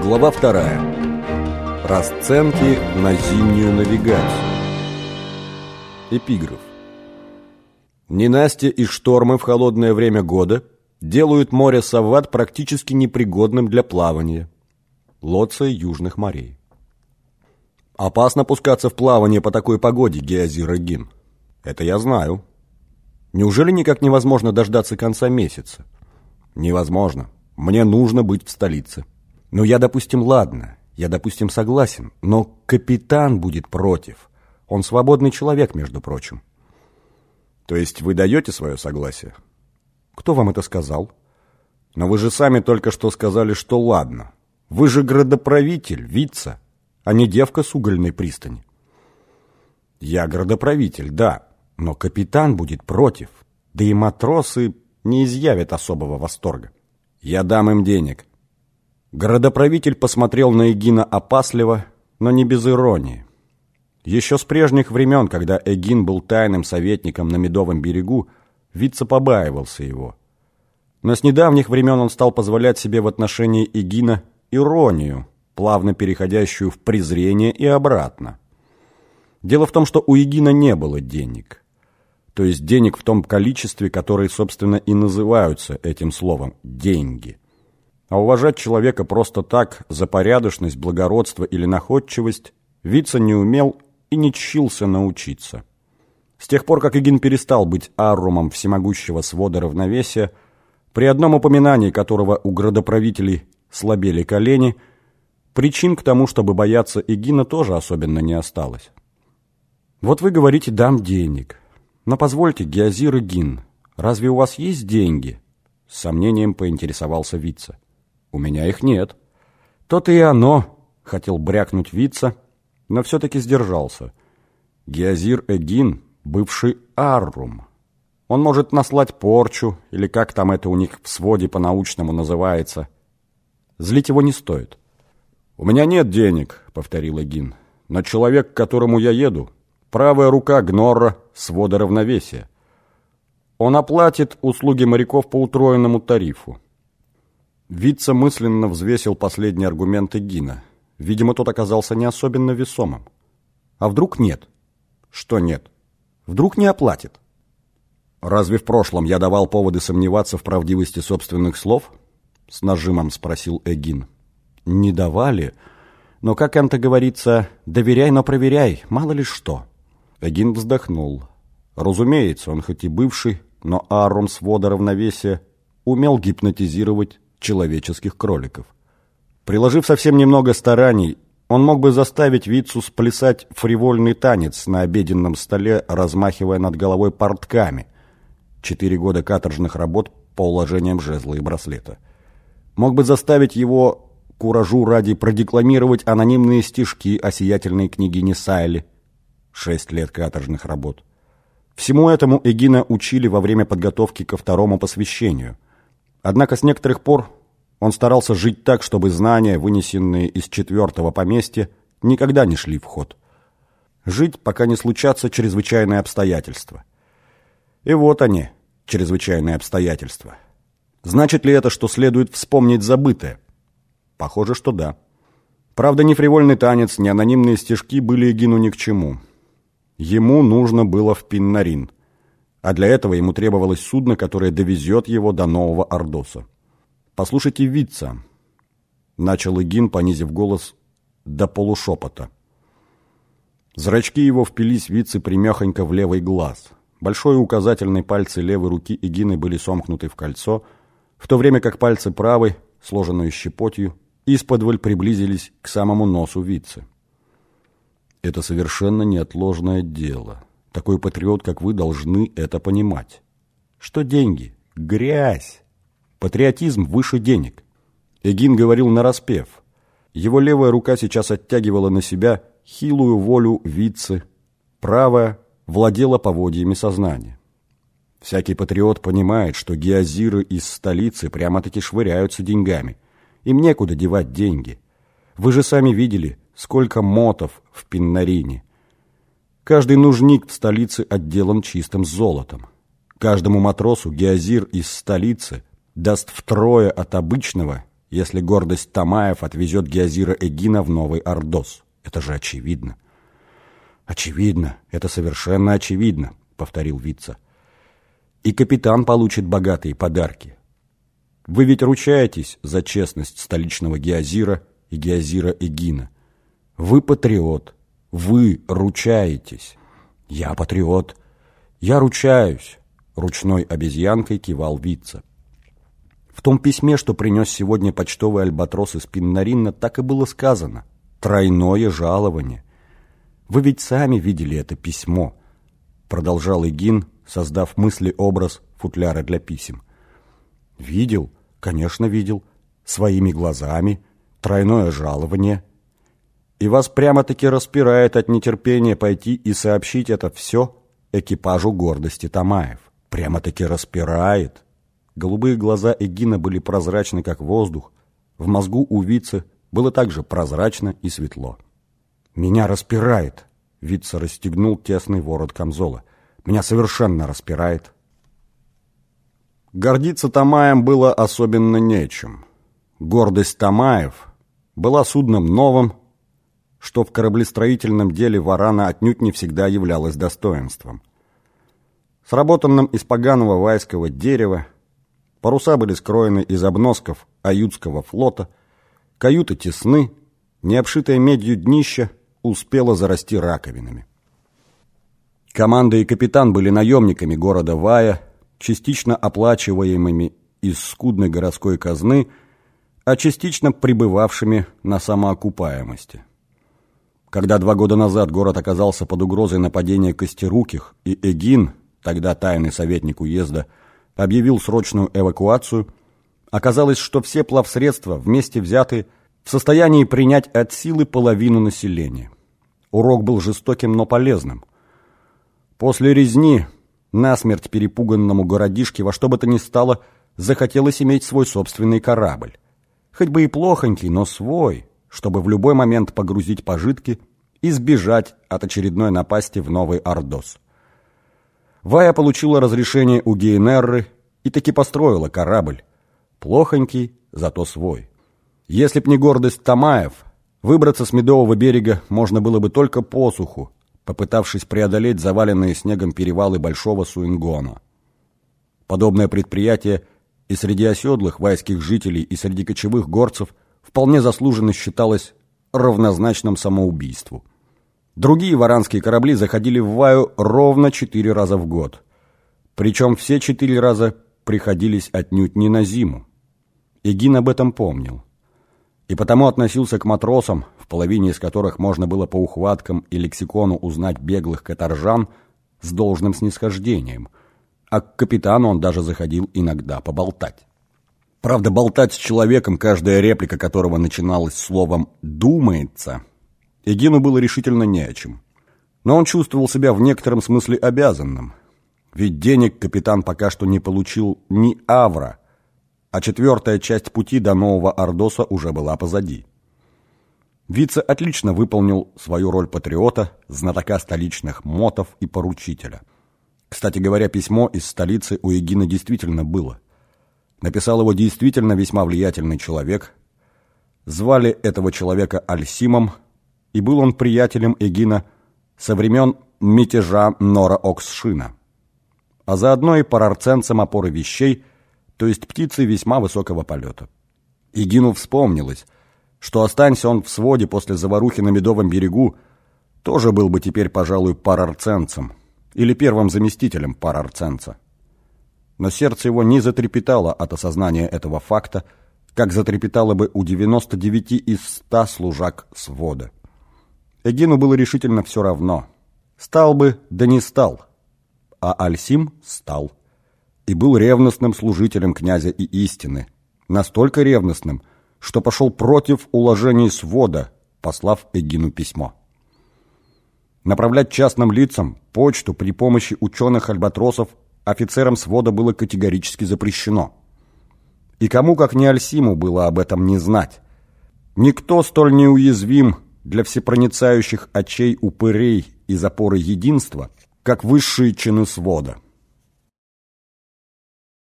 Глава вторая. Расценки на зимнюю навигацию. Эпиграф. Ненастья и штормы в холодное время года делают море Савват практически непригодным для плавания. Лоция южных морей. Опасно пускаться в плавание по такой погоде, Геозир Гин. Это я знаю. Неужели никак невозможно дождаться конца месяца? Невозможно. Мне нужно быть в столице. Ну, я, допустим, ладно, я, допустим, согласен, но капитан будет против. Он свободный человек, между прочим. То есть вы даете свое согласие? Кто вам это сказал? Но вы же сами только что сказали, что ладно. Вы же градоправитель, вица, а не девка с угольной пристани. Я градоправитель, да, но капитан будет против, да и матросы не изъявят особого восторга. Я дам им денег, Городоправитель посмотрел на Эгина опасливо, но не без иронии. Еще с прежних времен, когда Эгин был тайным советником на Медовом берегу, Вица побаивался его. Но с недавних времен он стал позволять себе в отношении Эгина иронию, плавно переходящую в презрение и обратно. Дело в том, что у Эгина не было денег. То есть денег в том количестве, которые, собственно, и называются этим словом «деньги». А уважать человека просто так, за порядочность, благородство или находчивость, Вица не умел и не чился научиться. С тех пор, как Игин перестал быть аррумом всемогущего свода равновесия, при одном упоминании которого у градоправителей слабели колени, причин к тому, чтобы бояться Игина, тоже особенно не осталось. Вот вы говорите «дам денег». Но позвольте, Геозир Игин, разве у вас есть деньги? С сомнением поинтересовался Вица. У меня их нет. То-то и оно, хотел брякнуть Вица, но все-таки сдержался. Геозир Эгин, бывший Аррум. Он может наслать порчу, или как там это у них в своде по-научному называется. Злить его не стоит. «У меня нет денег», — повторил Эгин. «Но человек, к которому я еду, правая рука Гнорра свода равновесия. Он оплатит услуги моряков по утроенному тарифу. Вица мысленно взвесил последние аргументы Гина. Видимо, тот оказался не особенно весомым. А вдруг нет? Что нет? Вдруг не оплатит? Разве в прошлом я давал поводы сомневаться в правдивости собственных слов? С нажимом спросил Эгин. Не давали, но, как это говорится, доверяй, но проверяй, мало ли что. Эгин вздохнул. Разумеется, он хоть и бывший, но Арум свода равновесия умел гипнотизировать человеческих кроликов. Приложив совсем немного стараний, он мог бы заставить Вицу сплясать фривольный танец на обеденном столе, размахивая над головой портками. Четыре года каторжных работ по уложениям жезла и браслета. Мог бы заставить его куражу ради продекламировать анонимные стишки о сиятельной княгине Сайли. Шесть лет каторжных работ. Всему этому Эгина учили во время подготовки ко второму посвящению – Однако с некоторых пор он старался жить так, чтобы знания, вынесенные из четвертого поместья, никогда не шли в ход. Жить, пока не случатся чрезвычайные обстоятельства. И вот они, чрезвычайные обстоятельства. Значит ли это, что следует вспомнить забытое? Похоже, что да. Правда, ни фривольный танец, ни анонимные стишки были Эгину ни к чему. Ему нужно было в Пиннарин – а для этого ему требовалось судно, которое довезет его до Нового Ордоса. «Послушайте Витца», — начал Игин, понизив голос до полушепота. Зрачки его впились Витце примехонько в левый глаз. Большой и указательный пальцы левой руки Игины были сомкнуты в кольцо, в то время как пальцы правой, сложенные щепотью, исподволь приблизились к самому носу Витце. «Это совершенно неотложное дело», такой патриот, как вы, должны это понимать. Что деньги? Грязь. Патриотизм выше денег. Эгин говорил нараспев. Его левая рука сейчас оттягивала на себя хилую волю вицы, правая владела поводьями сознания. Всякий патриот понимает, что геозиры из столицы прямо-таки швыряются деньгами. Им некуда девать деньги. Вы же сами видели, сколько мотов в Пиннарине. Каждый нужник в столице отделан чистым золотом. Каждому матросу геозир из столицы даст втрое от обычного если гордость Тамаев отвезет Геозира Эгина в Новый Ордос. Это же очевидно. Очевидно, это совершенно очевидно, повторил Вица. И капитан получит богатые подарки. Вы ведь ручаетесь за честность столичного Геозира и Геозира Эгина. Вы патриот. Вы ручаетесь. Я патриот. Я ручаюсь. Ручной обезьянкой кивал Вица. В том письме, что принес сегодня почтовый альбатрос из Пиннаринна, так и было сказано. Тройное жалование. Вы ведь сами видели это письмо, продолжал Игин, создав мысли-образ футляра для писем. Видел, конечно, видел, своими глазами, тройное жалование. И вас прямо-таки распирает от нетерпения пойти и сообщить это все экипажу гордости Тамаев. Прямо-таки распирает. Голубые глаза Эгина были прозрачны, как воздух. В мозгу у Вицы было также прозрачно и светло. «Меня распирает!» Вица расстегнул тесный ворот камзола. «Меня совершенно распирает!» Гордиться Тамаем было особенно нечем. Гордость Тамаев была судном новым, что в кораблестроительном деле варана отнюдь не всегда являлось достоинством. Сработанным из поганого вайского дерева, Паруса были скроены из обносков аютского флота, каюты тесны, необшитое медью днище успело зарасти раковинами. Команда и капитан были наемниками города Вая, частично оплачиваемыми из скудной городской казны, а частично пребывавшими на самоокупаемости. Когда два года назад город оказался под угрозой нападения Костеруких, и Эгин, тогда тайный советник уезда, объявил срочную эвакуацию, оказалось, что все плавсредства вместе взятые в состоянии принять от силы половину населения. Урок был жестоким, но полезным. После резни насмерть перепуганному городишке во что бы то ни стало захотелось иметь свой собственный корабль. Хоть бы и плохонький, но свой, чтобы в любой момент погрузить пожитки и сбежать от очередной напасти в Новый Ордос. Вая получила разрешение у Гейнерры и таки построила корабль. Плохонький, зато свой. Если б не гордость Тамаев, выбраться с Медового берега можно было бы только по суху, попытавшись преодолеть заваленные снегом перевалы Большого Суингона. Подобное предприятие и среди оседлых вайских жителей, и среди кочевых горцев вполне заслуженно считалось равнозначным самоубийству. Другие варанские корабли заходили в Ваю ровно четыре раза в год. Причем все четыре раза приходились отнюдь не на зиму. Эгин об этом помнил. И потому относился к матросам, в половине из которых можно было по ухваткам и лексикону узнать беглых каторжан, с должным снисхождением, а к капитану он даже заходил иногда поболтать. Правда, болтать с человеком, каждая реплика которого начиналась словом «думается», Эгину было решительно не о чем. Но он чувствовал себя в некотором смысле обязанным. Ведь денег капитан пока что не получил ни авра, а четвертая часть пути до Нового Ордоса уже была позади. Вице отлично выполнил свою роль патриота, знатока столичных мотов и поручителя. Кстати говоря, письмо из столицы у Егина действительно было. Написал его действительно весьма влиятельный человек. Звали этого человека Альсимом, и был он приятелем Эгина со времен мятежа Нора Оксшина, а заодно и парарценцем опоры вещей, то есть птицы весьма высокого полета. Эгину вспомнилось, что останься он в своде после заварухи на Медовом берегу, тоже был бы теперь, пожалуй, парарценцем или первым заместителем парарценца. Но сердце его не затрепетало от осознания этого факта, как затрепетало бы у 99 из 100 служак свода. Эгину было решительно все равно. Стал бы, да не стал. А Альсим стал. И был ревностным служителем князя и истины. Настолько ревностным, что пошел против уложений свода, послав Эгину письмо. Направлять частным лицам почту при помощи ученых-альбатросов офицерам свода было категорически запрещено. И кому, как не Альсиму, было об этом не знать. Никто столь неуязвим для всепроницающих очей упырей и запоры единства, как высшие чины свода –